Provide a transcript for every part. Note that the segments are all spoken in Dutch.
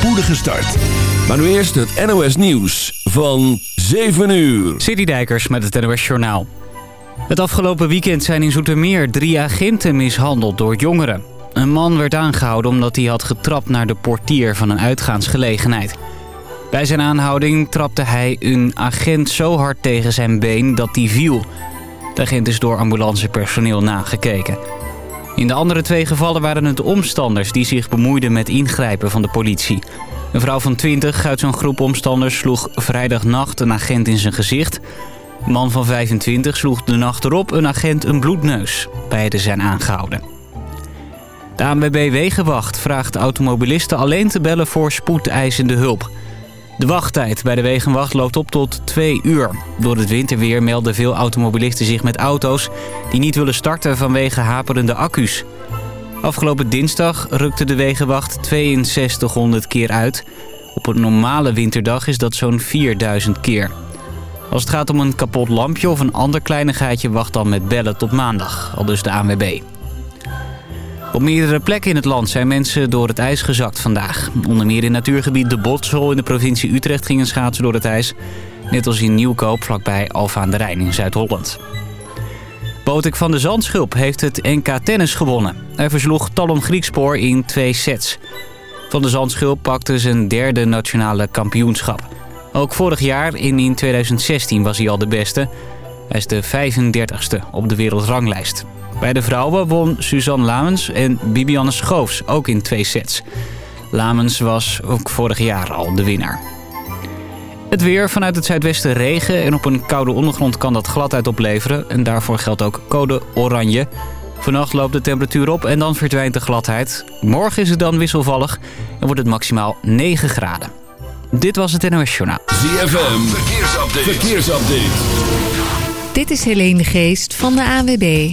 spoedige start. Maar nu eerst het NOS Nieuws van 7 uur. Citydijkers met het NOS Journaal. Het afgelopen weekend zijn in Zoetermeer drie agenten mishandeld door jongeren. Een man werd aangehouden omdat hij had getrapt naar de portier van een uitgaansgelegenheid. Bij zijn aanhouding trapte hij een agent zo hard tegen zijn been dat hij viel. De agent is door ambulancepersoneel nagekeken. In de andere twee gevallen waren het omstanders die zich bemoeiden met ingrijpen van de politie. Een vrouw van 20 uit zo'n groep omstanders sloeg vrijdagnacht een agent in zijn gezicht. Een man van 25 sloeg de nacht erop een agent een bloedneus. Beiden zijn aangehouden. De ANWB Wegenwacht vraagt automobilisten alleen te bellen voor spoedeisende hulp. De wachttijd bij de Wegenwacht loopt op tot twee uur. Door het winterweer melden veel automobilisten zich met auto's... die niet willen starten vanwege haperende accu's. Afgelopen dinsdag rukte de Wegenwacht 6200 keer uit. Op een normale winterdag is dat zo'n 4000 keer. Als het gaat om een kapot lampje of een ander kleinigheidje... wacht dan met bellen tot maandag, al dus de ANWB. Op meerdere plekken in het land zijn mensen door het ijs gezakt vandaag. Onder meer in natuurgebied De Botsel in de provincie Utrecht gingen schaatsen door het ijs. Net als in Nieuwkoop vlakbij Alfa aan de Rijn in Zuid-Holland. Botek van de Zandschulp heeft het NK Tennis gewonnen. Hij versloeg Talon Griekspoor in twee sets. Van de Zandschulp pakte zijn derde nationale kampioenschap. Ook vorig jaar, in 2016, was hij al de beste. Hij is de 35ste op de wereldranglijst. Bij de vrouwen won Suzanne Lamens en Bibianne Schoofs ook in twee sets. Lamens was ook vorig jaar al de winnaar. Het weer vanuit het zuidwesten regen en op een koude ondergrond kan dat gladheid opleveren. En daarvoor geldt ook code oranje. Vannacht loopt de temperatuur op en dan verdwijnt de gladheid. Morgen is het dan wisselvallig en wordt het maximaal 9 graden. Dit was het NOS Journaal. ZFM, verkeersupdate. verkeersupdate. Dit is Helene Geest van de ANWB.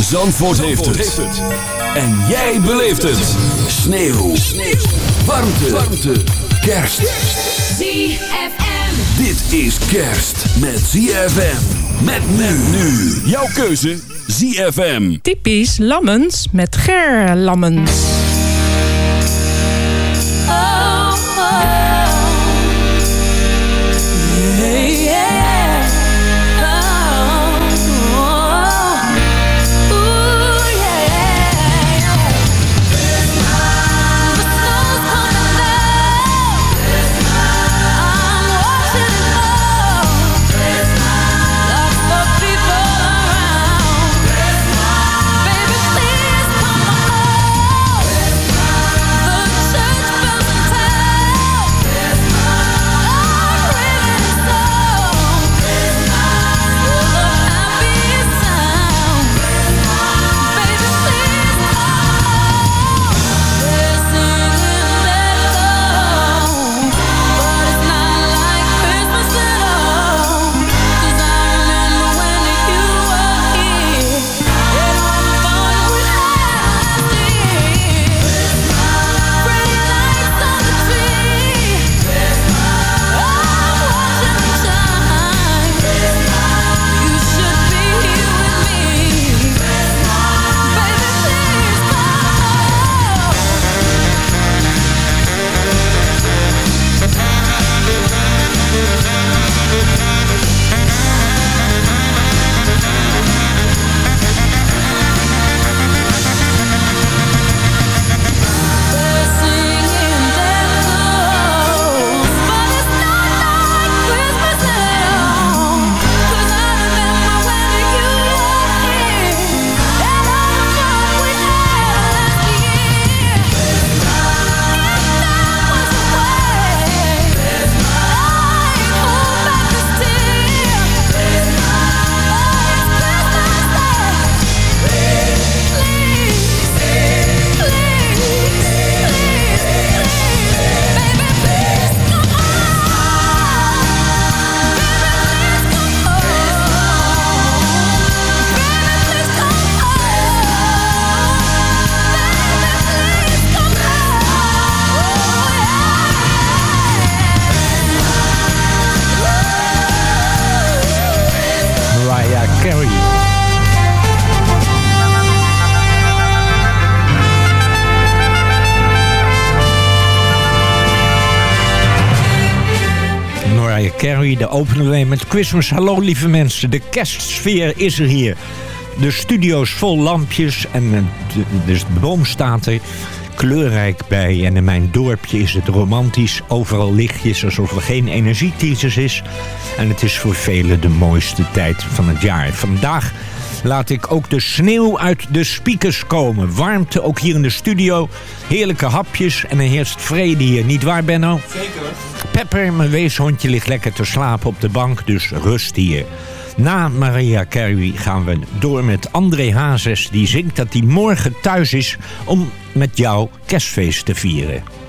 Zandvoort, heeft, het. En jij beleeft het. Sneeuw. Sneeuw. Warmte. Warmte. Kerst. ZFM. Dit is kerst met ZFM. Met men nu. Jouw keuze ZFM. Typisch Lammens met Ger Lammens. Oh. Carey. De openen wij met Christmas. Hallo lieve mensen, de kerstsfeer is er hier. De studio is vol lampjes en de, dus de boom staat er kleurrijk bij. En in mijn dorpje is het romantisch. Overal lichtjes alsof er geen energiecrisis is. En het is voor velen de mooiste tijd van het jaar. Vandaag laat ik ook de sneeuw uit de speakers komen. Warmte ook hier in de studio. Heerlijke hapjes en er heerst vrede hier. Niet waar, Benno? Zeker. Pepper, mijn weeshondje, ligt lekker te slapen op de bank, dus rust hier. Na Maria Carey gaan we door met André Hazes. Die zingt dat hij morgen thuis is om met jou kerstfeest te vieren.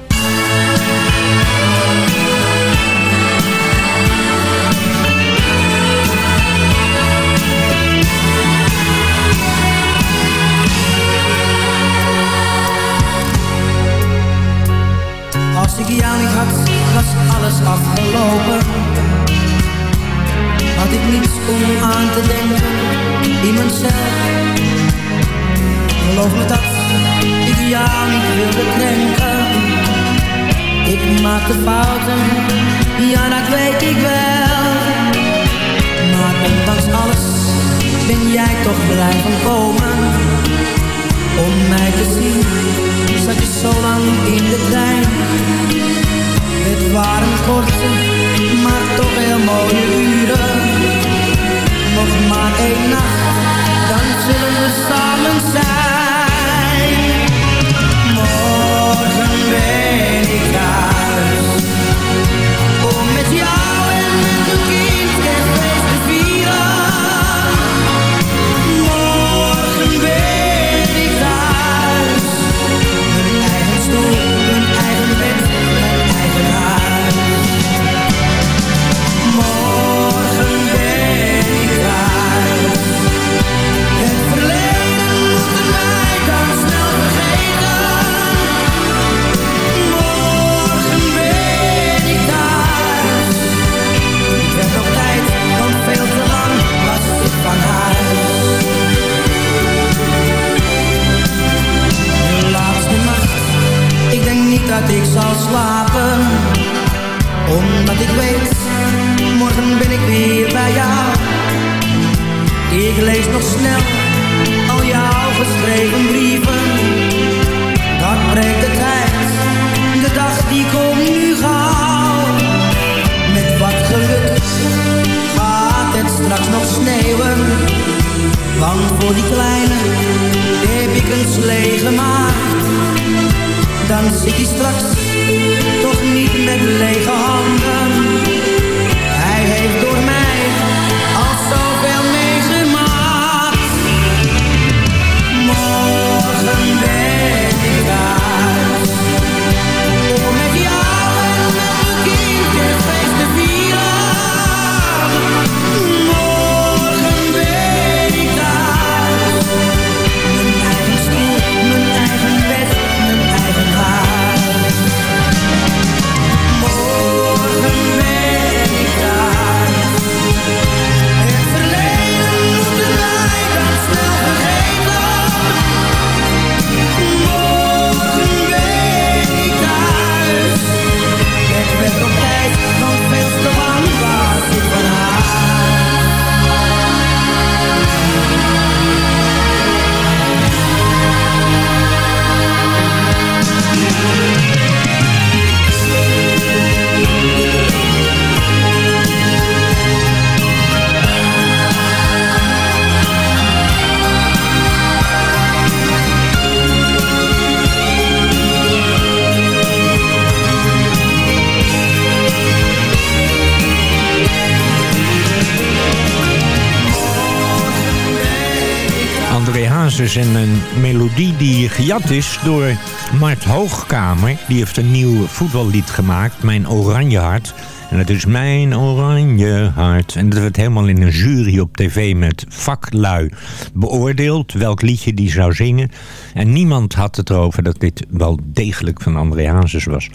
Gejat is door Mart Hoogkamer. Die heeft een nieuw voetballied gemaakt, Mijn Oranje Hart. En dat is Mijn Oranje Hart. En dat werd helemaal in een jury op tv met vaklui beoordeeld. Welk liedje die zou zingen. En niemand had het erover dat dit wel degelijk van André was.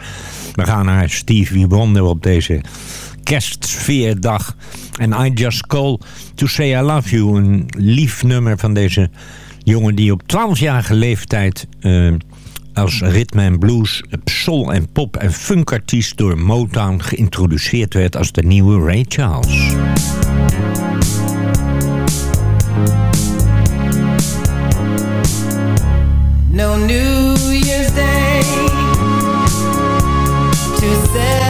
We gaan naar Stevie Wonder op deze kerstsfeerdag. En I Just Call To Say I Love You. Een lief nummer van deze jongen die op 12-jarige leeftijd eh, als ritme en blues, soul en pop en funkartiest door Motown geïntroduceerd werd als de nieuwe Ray Charles. No New to say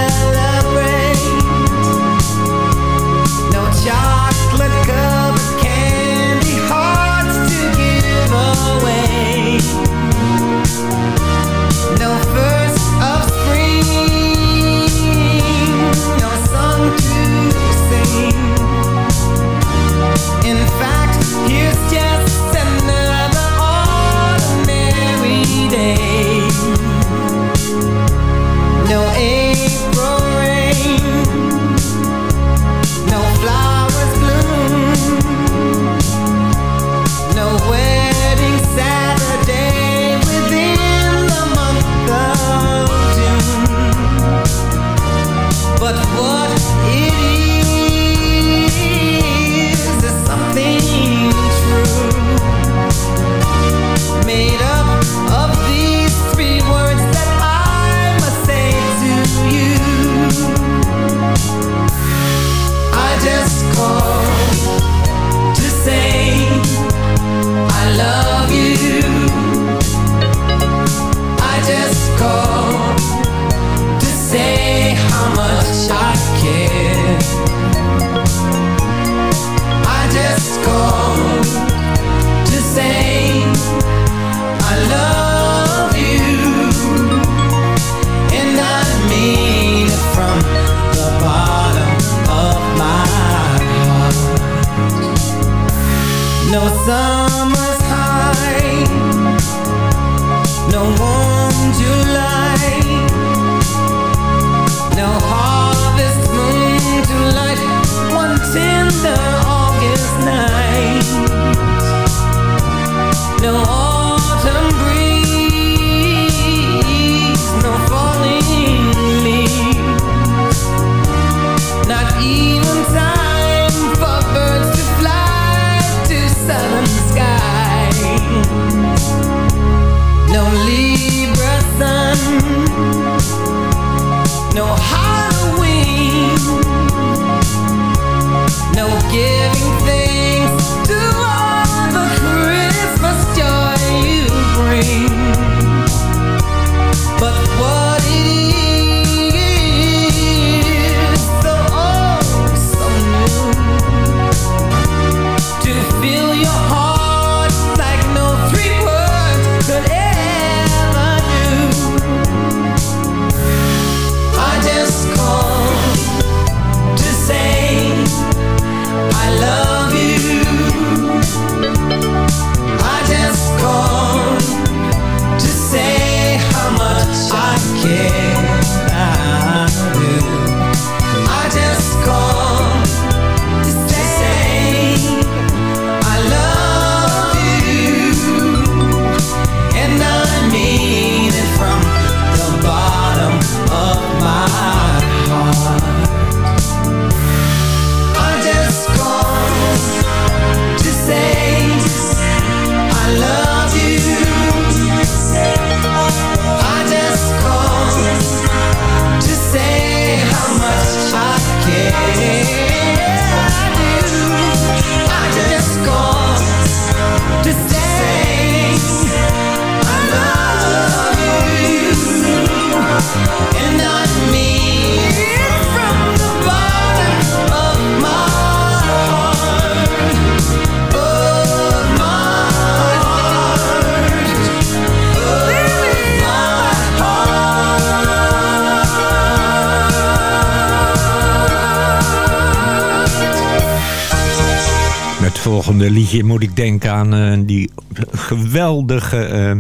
volgende liedje moet ik denken aan eh, die geweldige... Eh,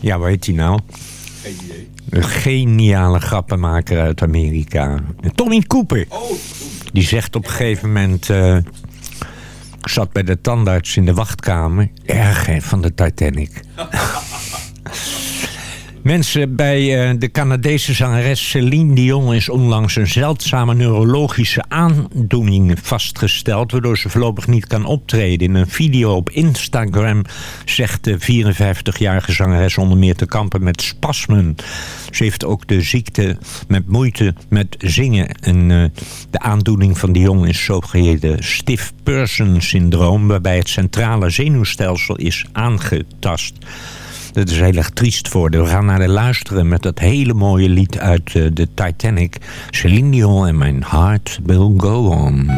ja, wat heet die nou? Een geniale grappenmaker uit Amerika. Tommy Cooper. Die zegt op een gegeven moment... Eh, ik zat bij de tandarts in de wachtkamer. Erg, van de Titanic. Mensen, bij eh, de Canadese zangeres Celine Dion is onlangs een zeldzame neurologische aandoening vastgesteld, waardoor ze voorlopig niet kan optreden. In een video op Instagram zegt de 54-jarige zangeres onder meer te kampen met spasmen. Ze heeft ook de ziekte met moeite met zingen. En eh, de aandoening van Dion is zogeheten stiff person syndroom, waarbij het centrale zenuwstelsel is aangetast. Dat is heel erg triest voor. We gaan naar de luisteren met dat hele mooie lied uit eh, de Titanic. Celine Dion en mijn heart will go on.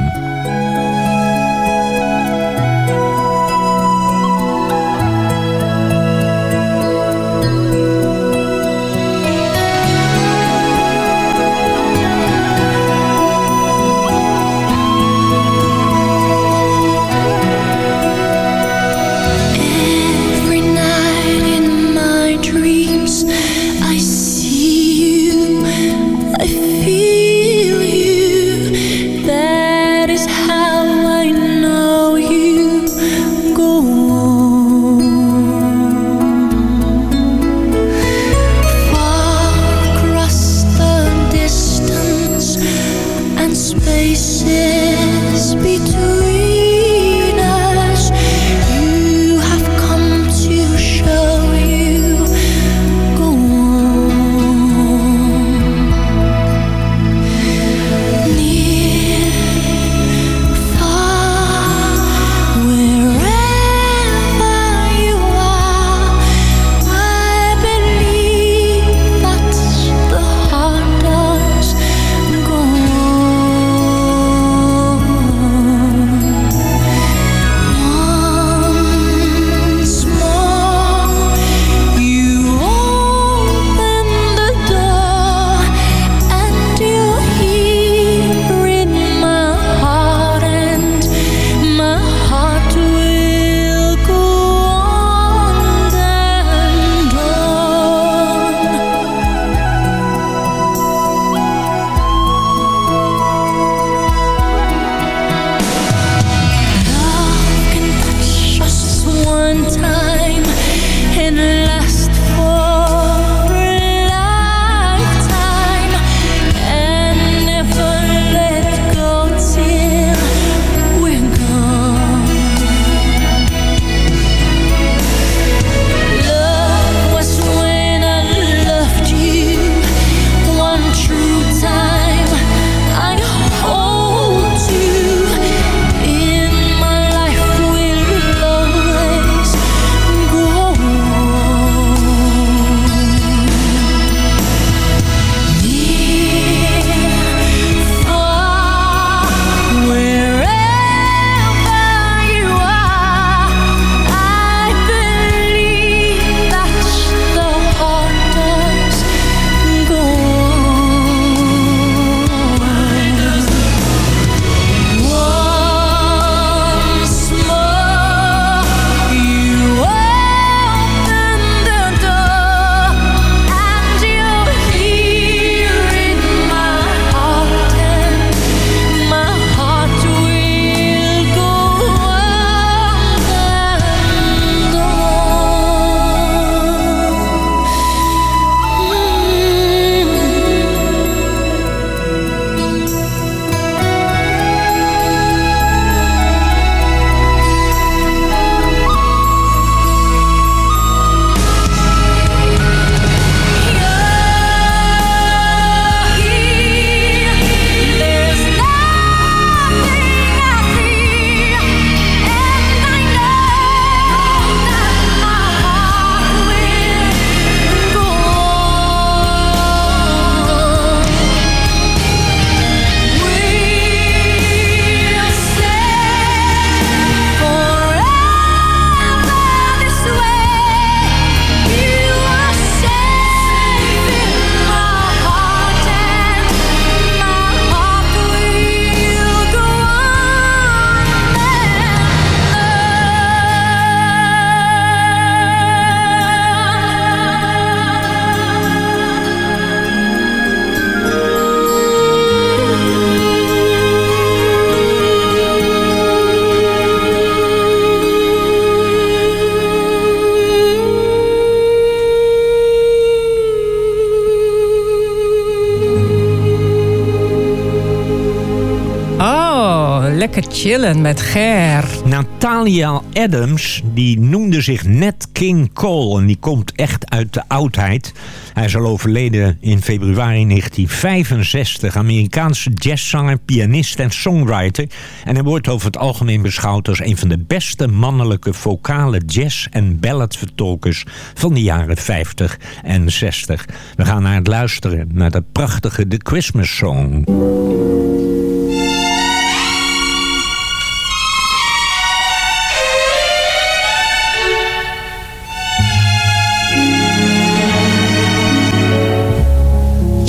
Chillen met Ger. Natalia Adams, die noemde zich net King Cole. En die komt echt uit de oudheid. Hij is al overleden in februari 1965. Amerikaanse jazzzanger, pianist en songwriter. En hij wordt over het algemeen beschouwd als een van de beste mannelijke vocale jazz- en balladvertolkers van de jaren 50 en 60. We gaan naar het luisteren naar de prachtige The Christmas Song.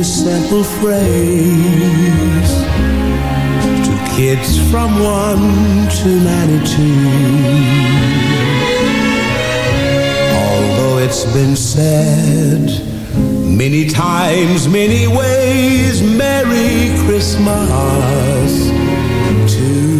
this simple phrase to kids from 1 to 92. Although it's been said many times, many ways, Merry Christmas to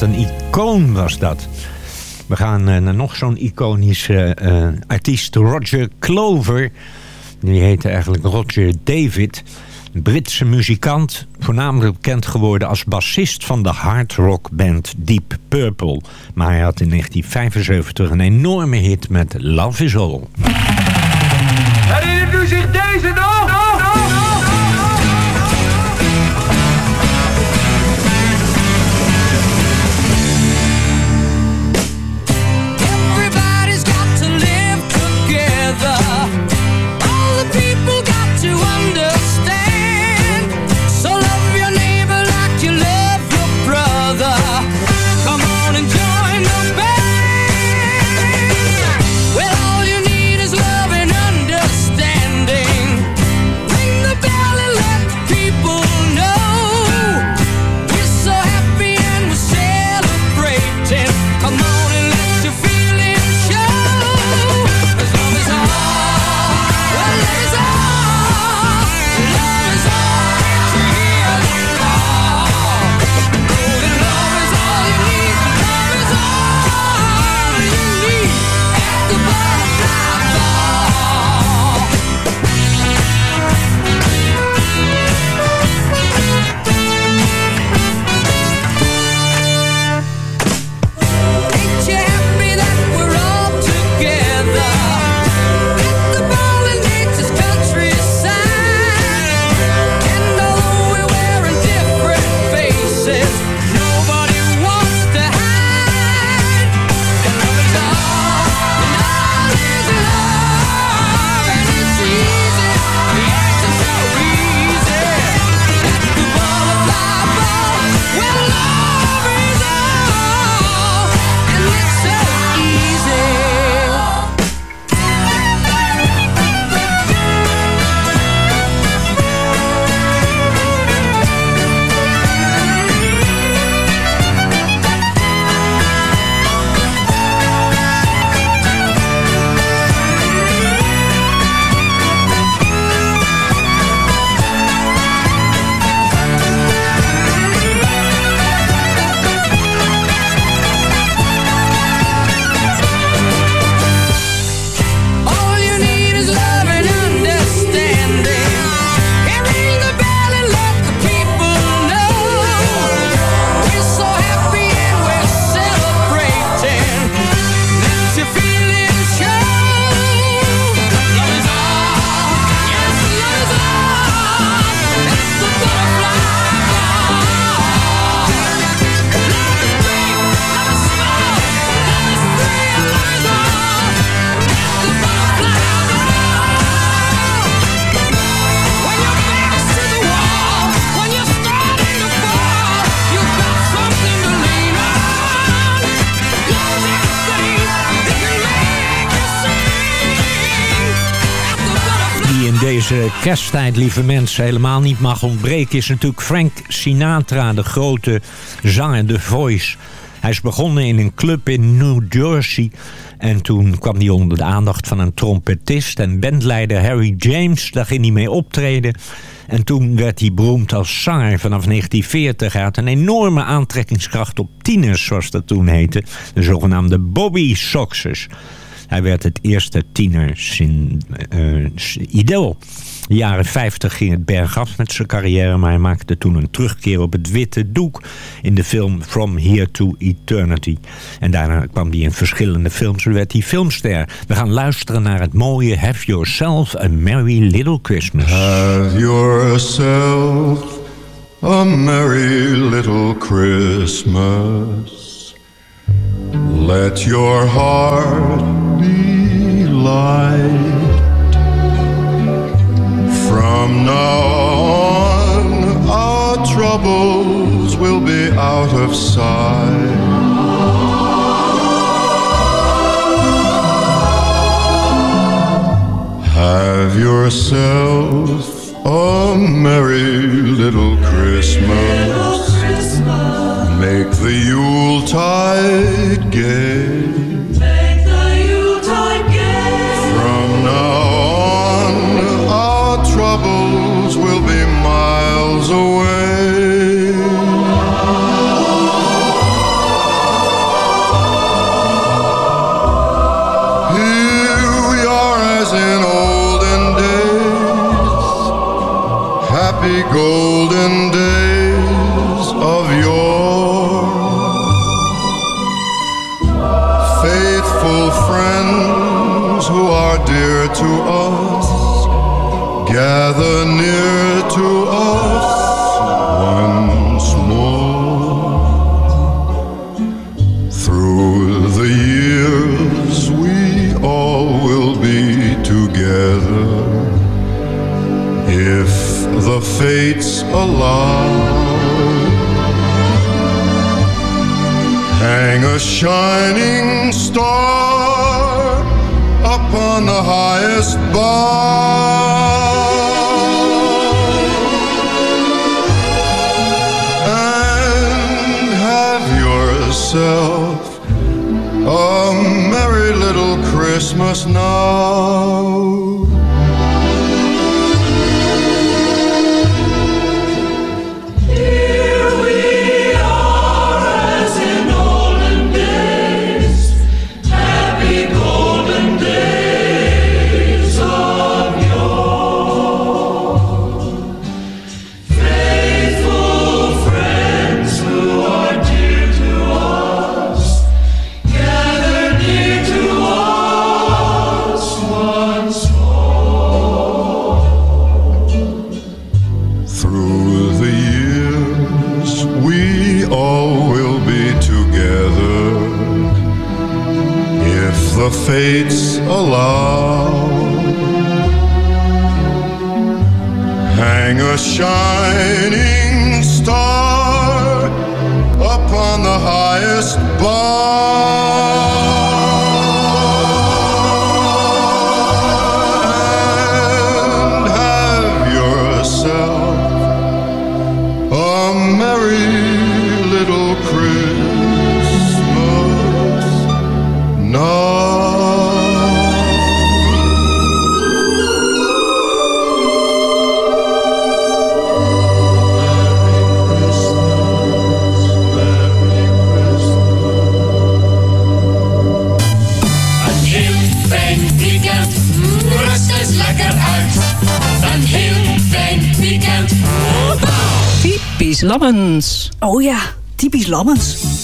Wat een icoon was dat. We gaan eh, naar nog zo'n iconische eh, artiest. Roger Clover. Die heette eigenlijk Roger David. Britse muzikant. Voornamelijk bekend geworden als bassist van de hard rock band Deep Purple. Maar hij had in 1975 een enorme hit met Love Is All. Herinnert u zich deze nog? Kersttijd, lieve mensen, helemaal niet mag ontbreken... is natuurlijk Frank Sinatra, de grote zanger, The Voice. Hij is begonnen in een club in New Jersey... en toen kwam hij onder de aandacht van een trompetist... en bandleider Harry James, daar ging hij mee optreden... En toen werd hij beroemd als zanger vanaf 1940. Hij had een enorme aantrekkingskracht op tieners, zoals dat toen heette. De zogenaamde Bobby Soxers. Hij werd het eerste tiener sin, uh, idool. De jaren 50 ging het bergaf met zijn carrière... maar hij maakte toen een terugkeer op het witte doek... in de film From Here to Eternity. En daarna kwam hij in verschillende films en werd hij filmster. We gaan luisteren naar het mooie Have Yourself a Merry Little Christmas. Have yourself a merry little Christmas. Let your heart be light. From now on, our troubles will be out of sight. Have yourself a merry little Christmas. Make the Yuletide gay. Make the Yuletide gay. From now on, our troubles will be miles away. Here we are as in olden days, happy golden shining star upon the highest bough and have yourself a merry little Christmas now. Lammens. Oh ja, typisch Lammens.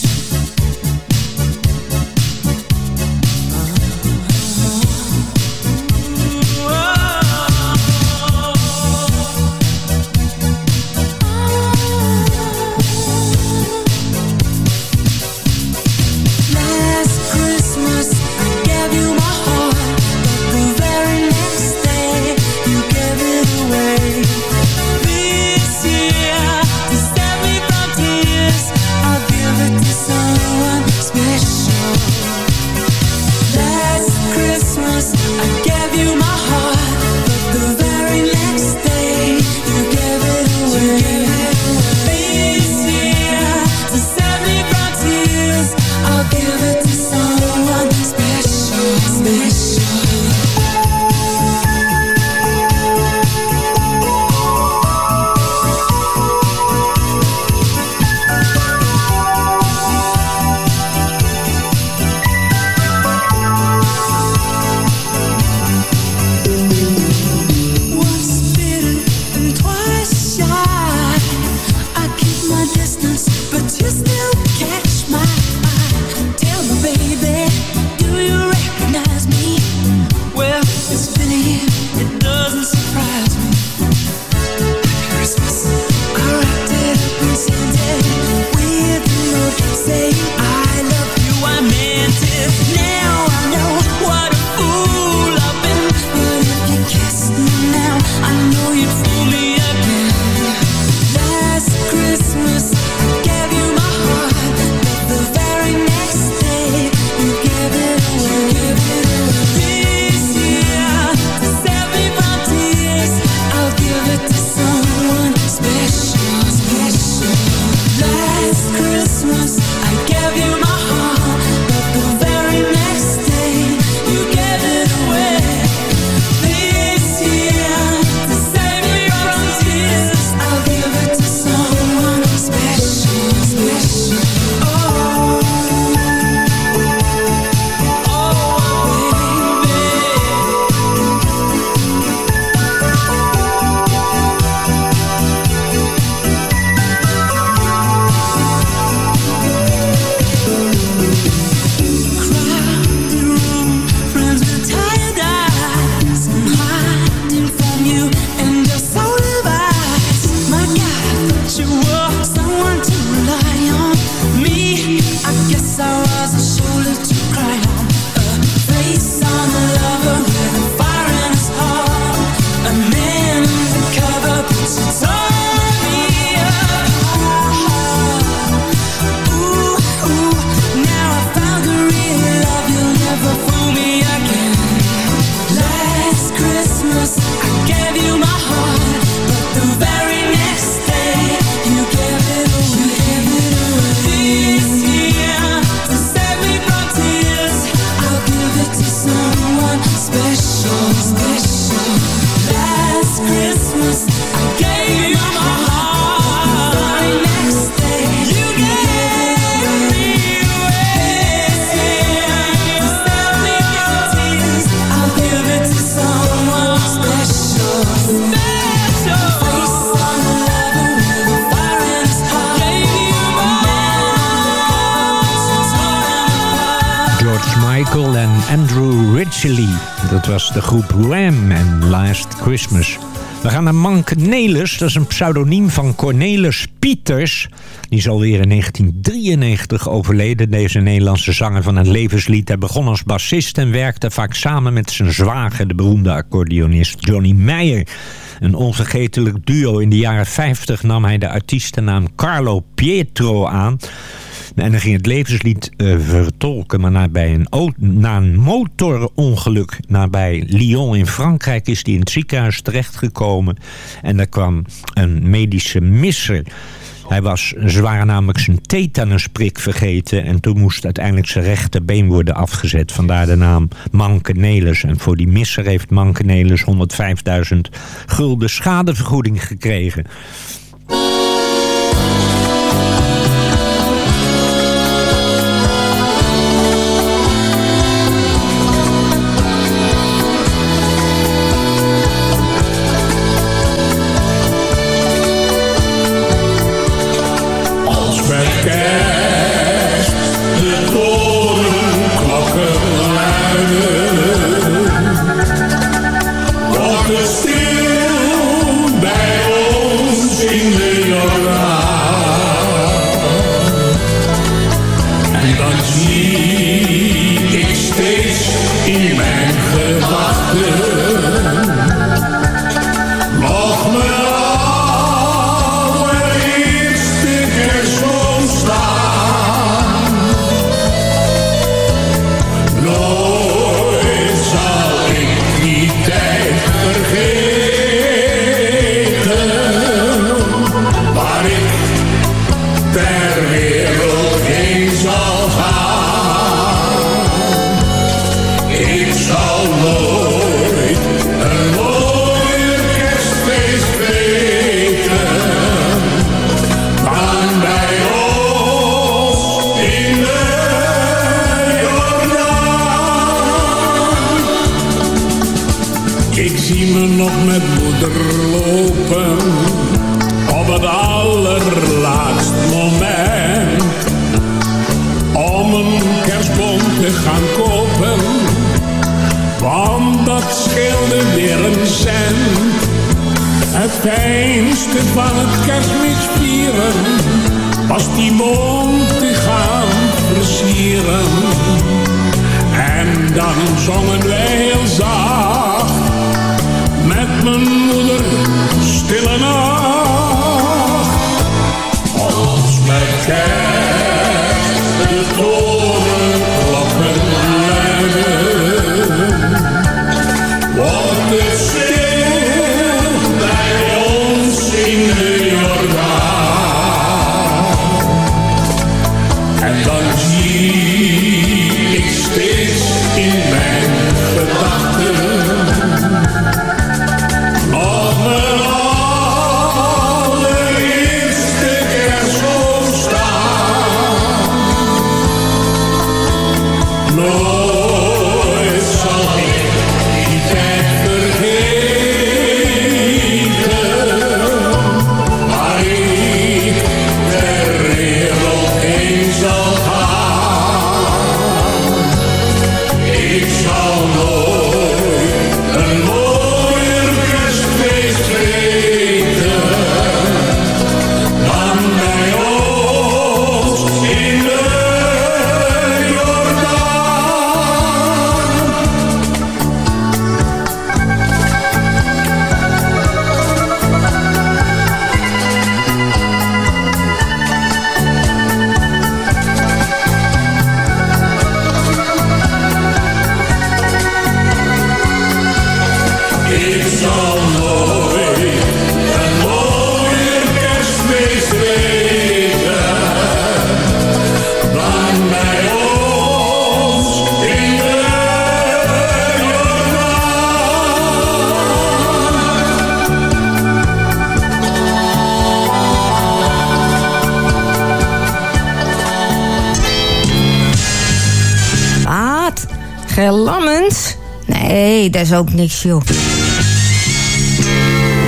Dat was de groep Wham en Last Christmas. We gaan naar Manke Nelis. Dat is een pseudoniem van Cornelis Pieters. Die is alweer in 1993 overleden. Deze Nederlandse zanger van het levenslied. Hij begon als bassist en werkte vaak samen met zijn zwager... de beroemde accordeonist Johnny Meijer. Een onvergetelijk duo. In de jaren 50 nam hij de artiestennaam Carlo Pietro aan... En dan ging het levenslied uh, vertolken. Maar na, bij een, na een motorongeluk nabij Lyon in Frankrijk... is hij in het ziekenhuis terechtgekomen. En daar kwam een medische misser... Hij was zwaar namelijk zijn tetanusprik vergeten... en toen moest uiteindelijk zijn rechterbeen worden afgezet. Vandaar de naam Mankenelis. En voor die misser heeft Mankenelis 105.000 gulden schadevergoeding gekregen.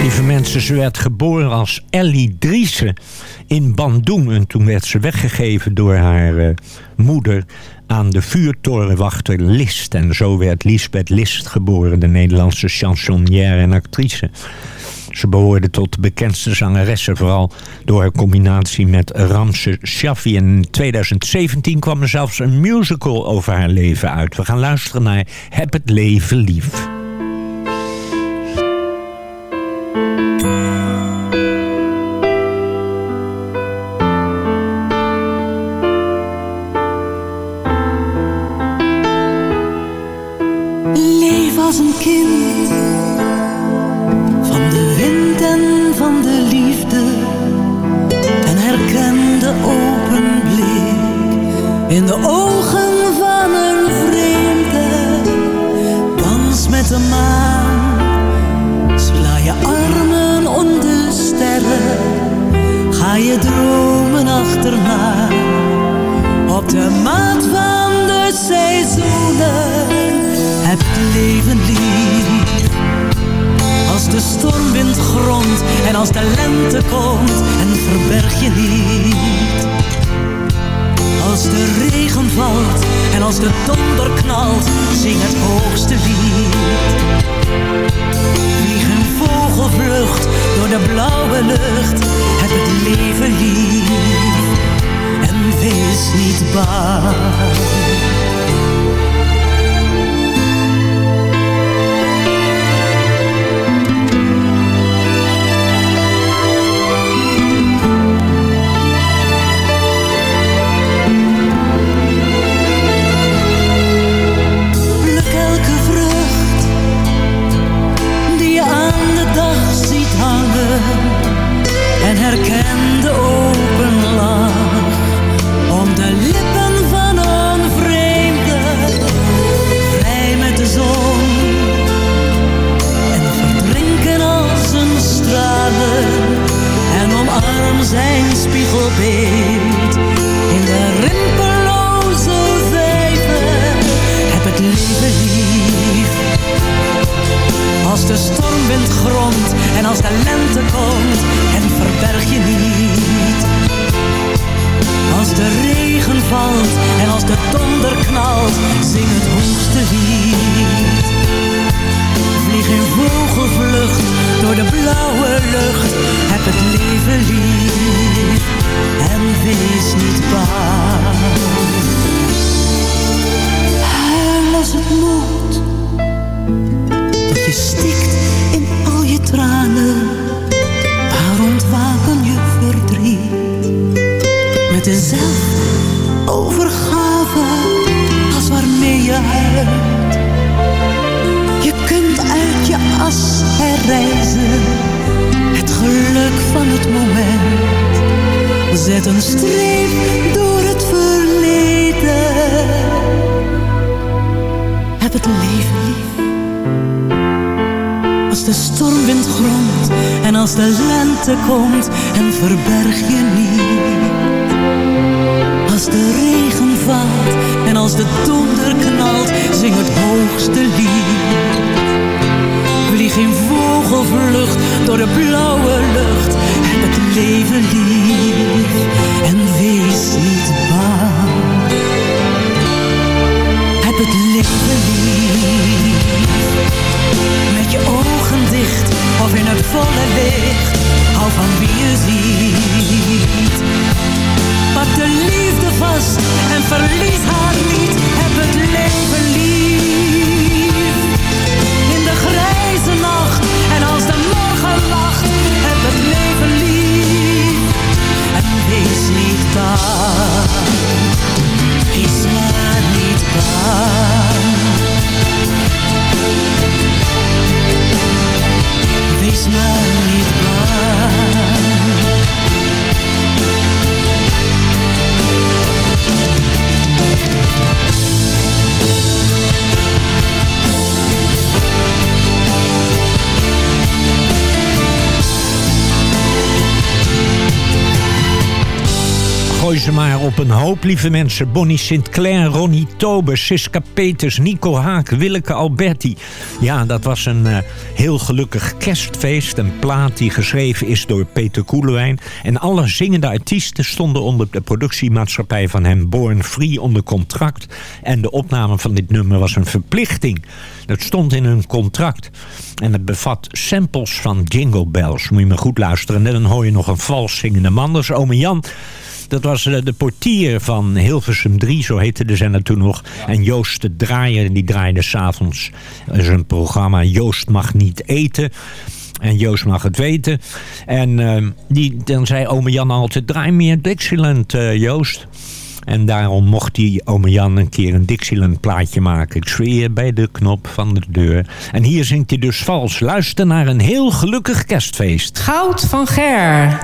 Lieve mensen, ze werd geboren als Ellie Driessen in Bandung. En toen werd ze weggegeven door haar uh, moeder aan de vuurtorenwachter List. En zo werd Lisbeth List geboren, de Nederlandse chansonnière en actrice. Ze behoorde tot de bekendste zangeressen, vooral door haar combinatie met Ramse Shaffi. En in 2017 kwam er zelfs een musical over haar leven uit. We gaan luisteren naar Heb het leven lief. Van de wind en van de liefde en herken de open blik in de ogen van een vreemde. Dans met de maan, sla je armen om de sterren, ga je dromen achterna op de maat van de seizoenen. Heb het leven lief. Als de stormwind gromt en als de lente komt en verberg je niet. Als de regen valt en als de donder knalt, zing het hoogste lied. Vlieg een vogelvlucht door de blauwe lucht, heb het leven lief. En wees niet bang. Verberg je niet. Als de regen valt en als de donder knalt, zing het hoogste lied. Vlieg in vogelvlucht door de blauwe lucht, heb het leven lief en wees niet Gooi ze maar op een hoop, lieve mensen. Bonnie Sinclair, Ronnie Tobe, Siska Peters, Nico Haak, Willeke Alberti. Ja, dat was een uh, heel gelukkig kerstfeest. Een plaat die geschreven is door Peter Koelewijn. En alle zingende artiesten stonden onder de productiemaatschappij van hem... Born Free onder contract. En de opname van dit nummer was een verplichting. Dat stond in hun contract. En het bevat samples van Jingle Bells. Moet je maar goed luisteren. En dan hoor je nog een vals zingende man. Dat is ome Jan. Dat was eh, de portier van Hilversum 3, zo heette de zender toen nog. En Joost de Draaier, die draaide s'avonds zijn programma Joost mag niet eten. En Joost mag het weten. En uh, die, dan zei ome Jan altijd, draai meer Dixieland, uh, Joost. En daarom mocht die ome Jan een keer een Dixieland plaatje maken. Ik zweer bij de knop van de deur. En hier zingt hij dus vals. Luister naar een heel gelukkig kerstfeest. Goud van Ger.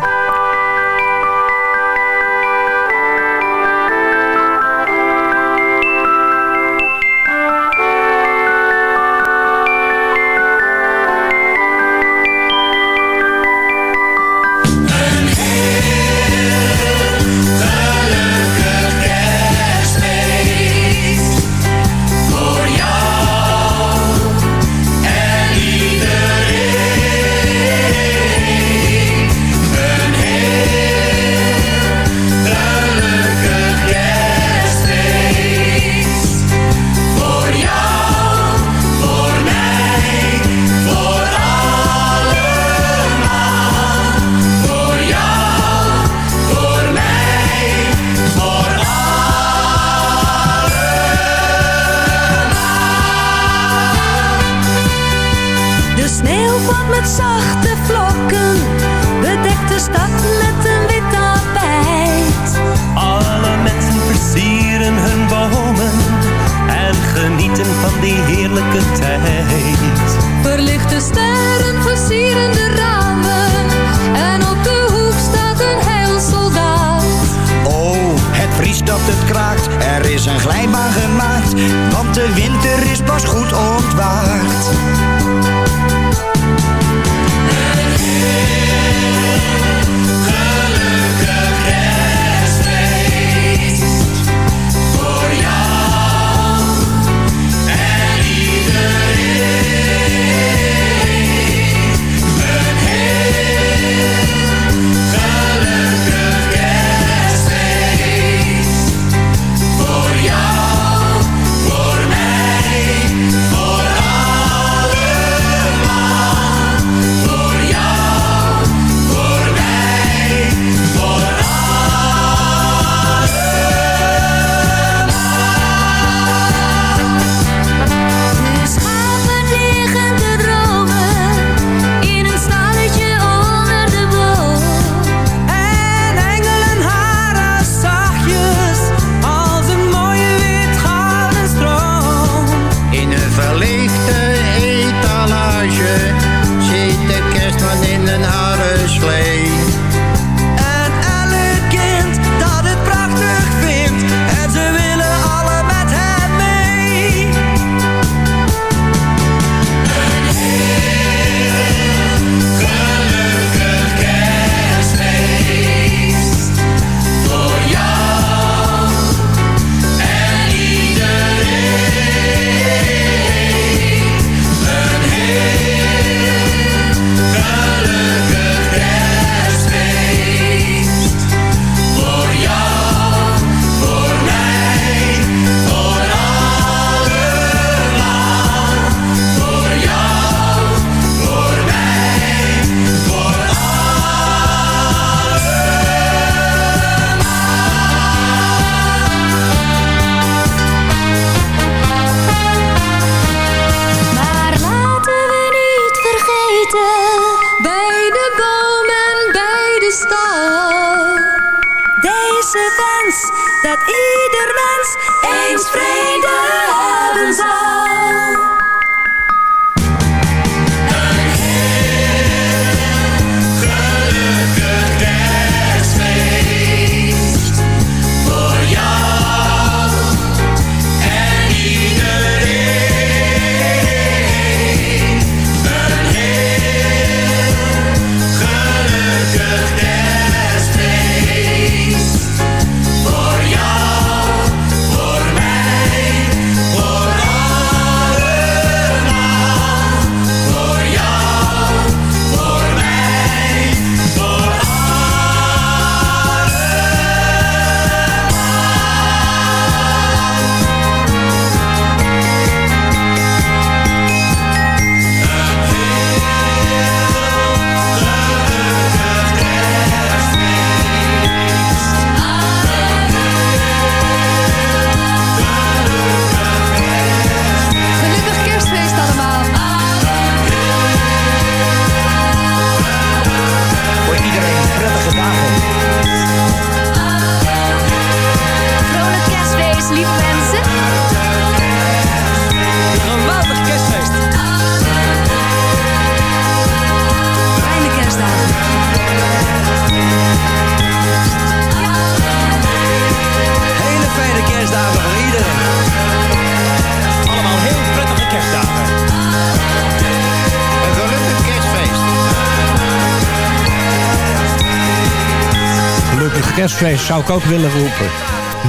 Zou ik ook willen roepen.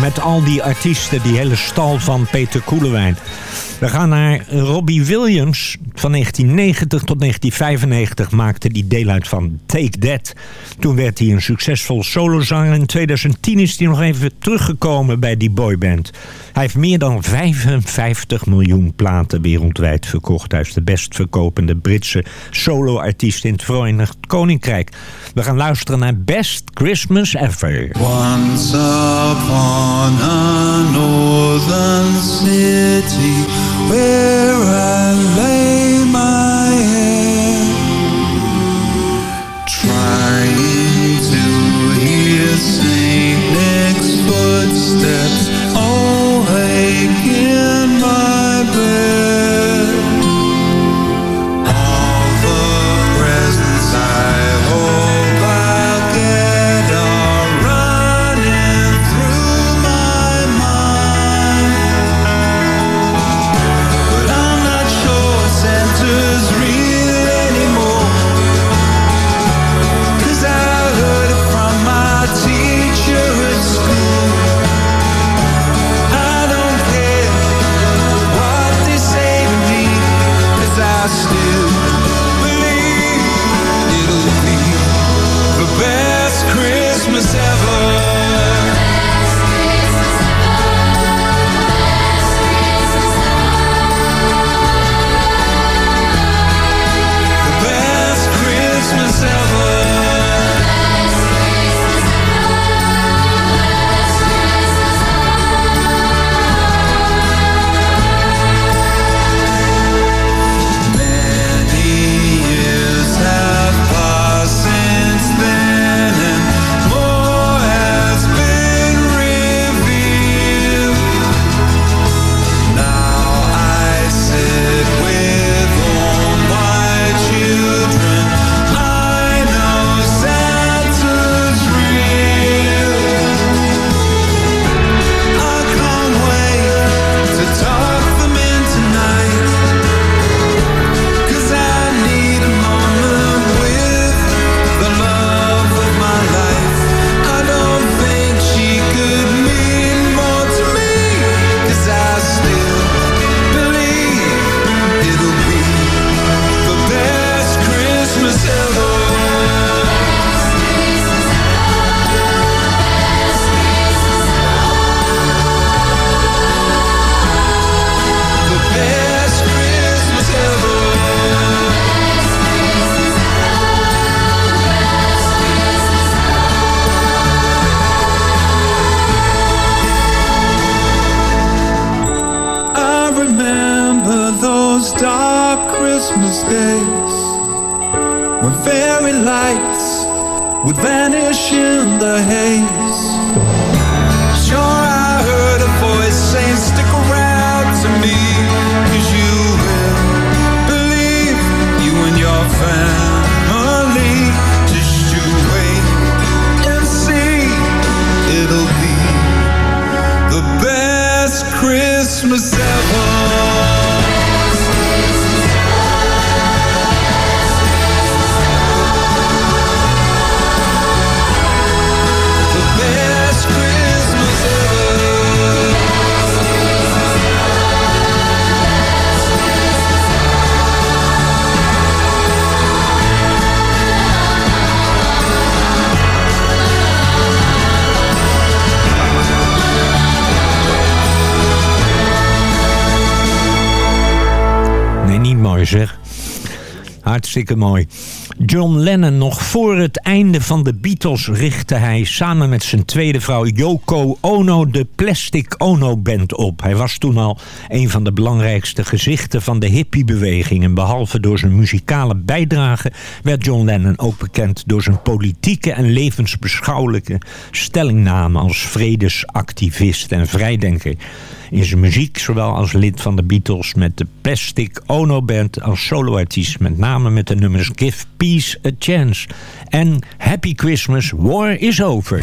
Met al die artiesten, die hele stal van Peter Koelewijn. We gaan naar Robbie Williams. Van 1990 tot 1995 maakte hij deel uit van Take That. Toen werd hij een succesvol solozanger. In 2010 is hij nog even teruggekomen bij die boyband. Hij heeft meer dan 55 miljoen platen wereldwijd verkocht. Hij is de best verkopende Britse solo-artiest in het Verenigd Koninkrijk. We gaan luisteren naar Best Christmas Ever. Once upon a northern city where I lay my head, trying to hear Saint Nick's footsteps my vanish in the haze. Hartstikke mooi. John Lennon, nog voor het einde van de Beatles richtte hij samen met zijn tweede vrouw Yoko Ono de Plastic Ono Band op. Hij was toen al een van de belangrijkste gezichten van de hippiebeweging. En behalve door zijn muzikale bijdrage werd John Lennon ook bekend door zijn politieke en levensbeschouwelijke stellingname als vredesactivist en vrijdenker. In zijn muziek, zowel als lid van de Beatles met de Plastic Ono Band als soloartiest, met name met de nummers Give Peace a Chance en Happy Christmas, War is Over.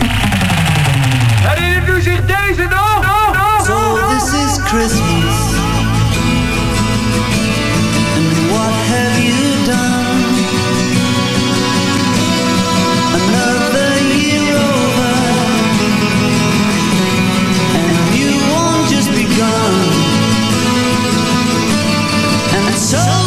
Herinnert u zich deze nog? So this is Christmas. So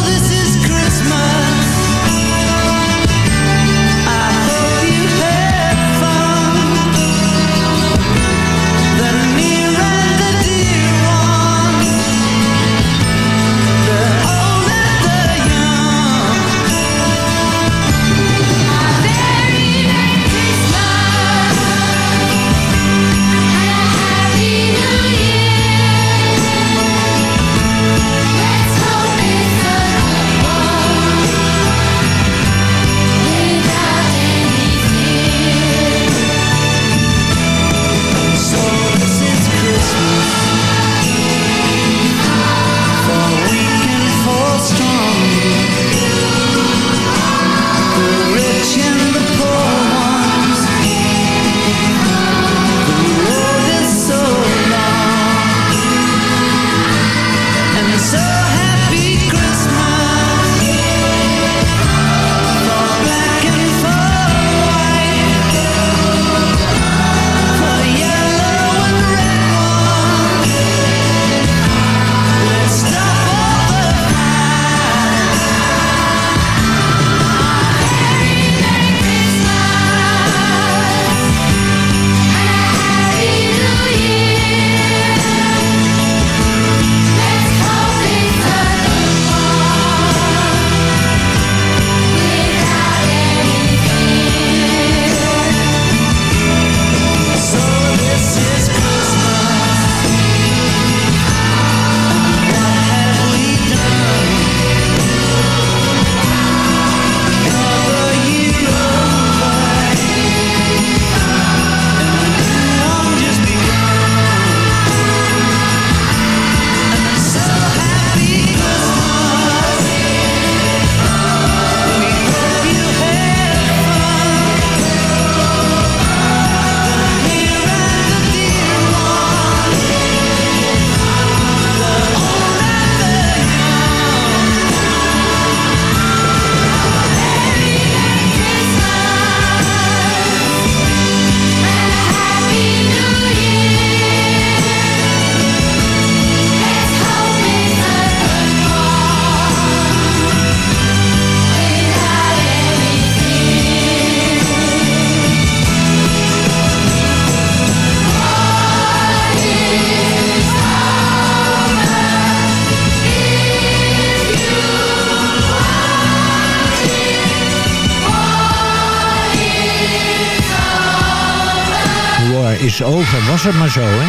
het maar zo, hè?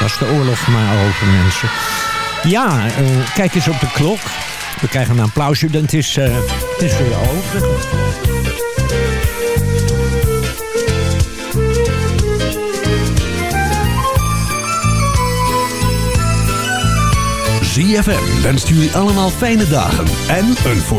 Was de oorlog maar over, mensen. Ja, eh, kijk eens op de klok. We krijgen een applausje. Het is, eh, het is weer over. ZFM wenst jullie allemaal fijne dagen en een